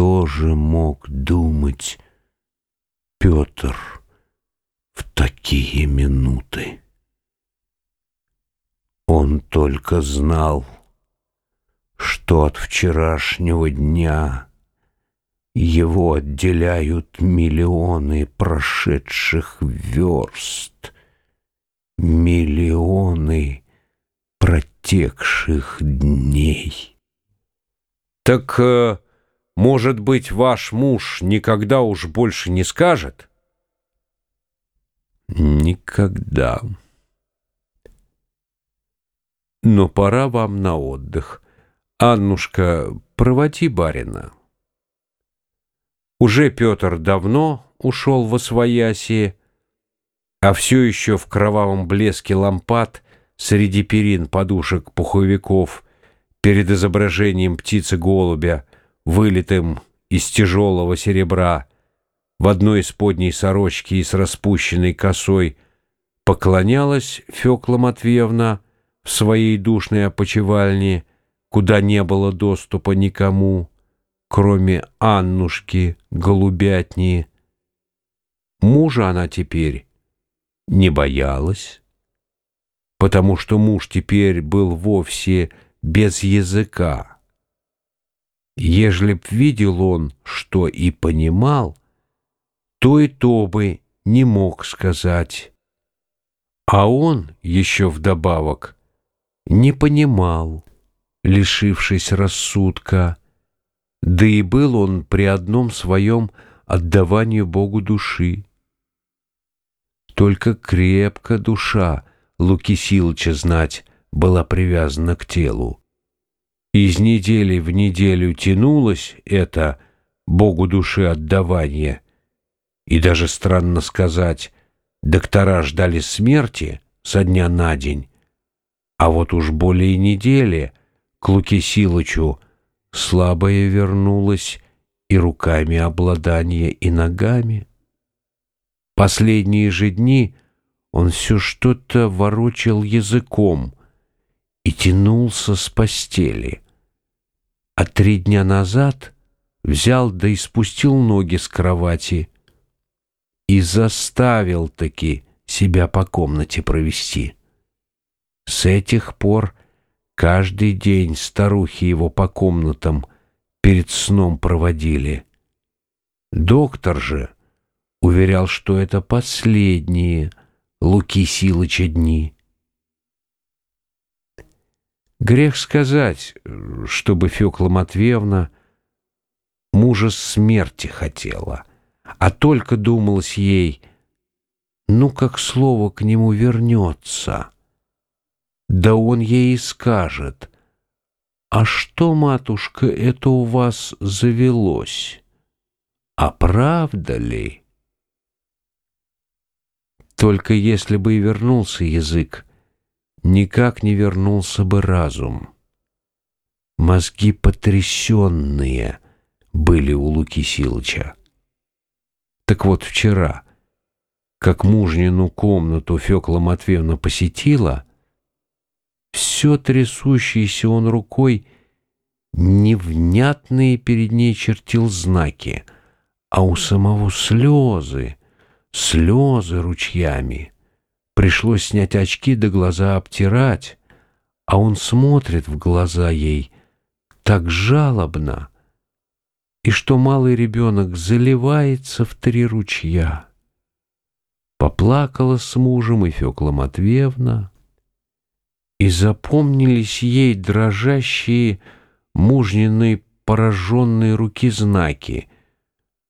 Что же мог думать Петр в такие минуты? Он только знал, что от вчерашнего дня его отделяют миллионы прошедших верст, миллионы протекших дней. Так, э, может быть, ваш муж никогда уж больше не скажет? Никогда. Но пора вам на отдых. Аннушка, проводи барина. Уже Петр давно ушел во свояси, а все еще в кровавом блеске лампад среди перин подушек пуховиков перед изображением птицы-голубя, вылитым из тяжелого серебра, в одной из подней сорочки и с распущенной косой, поклонялась Фёкла Матвеевна в своей душной опочивальне, куда не было доступа никому, кроме Аннушки голубятни. Мужа она теперь не боялась, потому что муж теперь был вовсе без языка. Ежели б видел он, что и понимал, то и то бы не мог сказать. А он еще вдобавок не понимал, лишившись рассудка, да и был он при одном своем отдавании Богу души. Только крепко душа Луки Силыча знать была привязана к телу. Из недели в неделю тянулось это Богу души отдавание, и даже странно сказать, доктора ждали смерти со дня на день, а вот уж более недели к Луке Силычу слабое вернулось и руками обладание, и ногами. Последние же дни он все что-то ворочал языком и тянулся с постели. А три дня назад взял да и спустил ноги с кровати и заставил таки себя по комнате провести. С этих пор Каждый день старухи его по комнатам перед сном проводили. Доктор же уверял, что это последние Луки Силыча дни. Грех сказать, чтобы Фёкла Матвеевна мужа смерти хотела, а только думалось ей, ну, как слово к нему вернется — да он ей и скажет, «А что, матушка, это у вас завелось? А правда ли?» Только если бы и вернулся язык, никак не вернулся бы разум. Мозги потрясенные были у Луки Силыча. Так вот вчера, как мужнину комнату Фёкла Матвеевна посетила — все трясущийся он рукой невнятные перед ней чертил знаки, а у самого слезы, слезы ручьями. Пришлось снять очки да глаза обтирать, а он смотрит в глаза ей так жалобно, и что малый ребенок заливается в три ручья. Поплакала с мужем и Фёкла Матвеевна, и запомнились ей дрожащие мужниной пораженные руки знаки.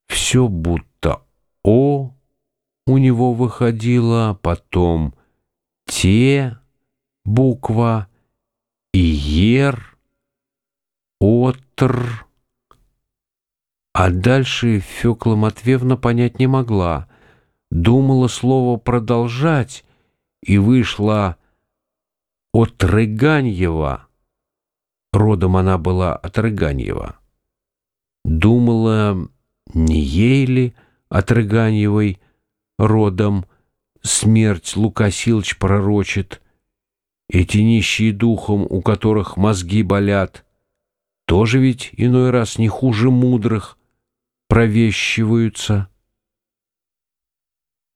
Все будто «О» у него выходило, потом «Те» буква и «Ер», «Отр». А дальше Фёкла Матвеевна понять не могла. Думала слово «продолжать» и вышла от Рыганьева, родом она была от Рыганьева, думала, не ей ли от Рыганьевой родом смерть Лукасилыч пророчит, эти нищие духом, у которых мозги болят, тоже ведь иной раз не хуже мудрых, провещиваются.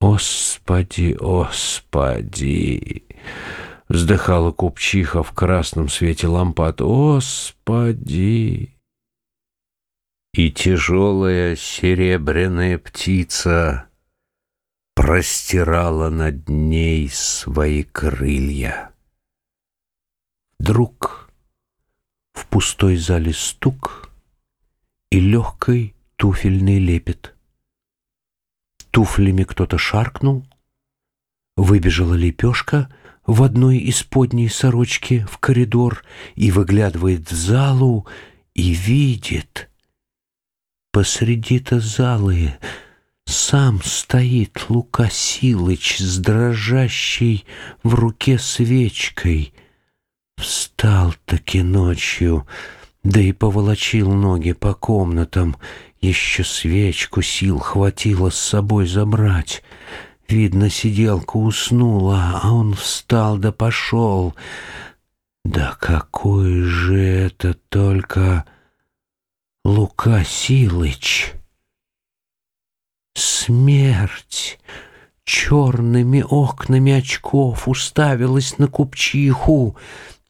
«Господи, Господи!» — вздыхала купчиха в красном свете лампад. «Господи!» И тяжелая серебряная птица простирала над ней свои крылья. Вдруг в пустой зале стук и легкий туфельный лепет. Туфлями кто-то шаркнул, выбежала лепешка в одной из подней сорочки в коридор и выглядывает в залу и видит посреди-то залы сам стоит Лука Силыч с дрожащей в руке свечкой. Встал-таки ночью, да и поволочил ноги по комнатам. Еще свечку сил хватило с собой забрать. Видно, сиделка уснула, а он встал да пошел. Да какой же это только Лука Силыч! Смерть черными окнами очков уставилась на купчиху,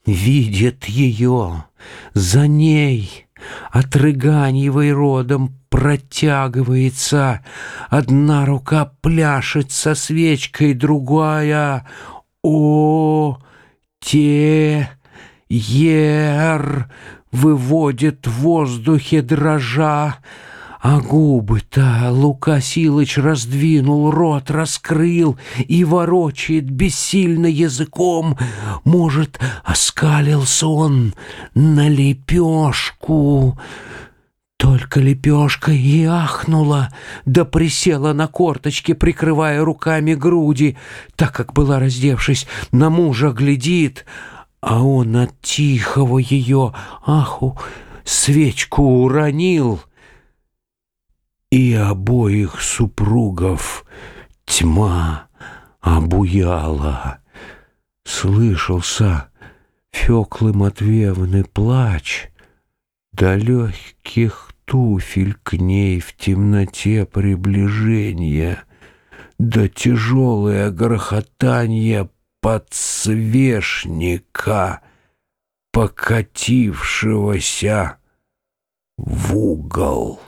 видит ее, за ней от Рыганьевой родом протягивается, одна рука пляшет со свечкой, другая — о, те, ер, выводит в воздухе дрожа, а губы-то Лука Силыч раздвинул, рот раскрыл и ворочает бессильно языком. Может, оскалился он на лепешку. Только лепешка и ахнула, да присела на корточки, прикрывая руками груди, так как была раздевшись, на мужа глядит, а он от тихого ее аху свечку уронил — и обоих супругов тьма обуяла. Слышался Феклы Матвеевны плач, до легких туфель к ней в темноте приближения, до тяжелое грохотание подсвечника, покатившегося в угол.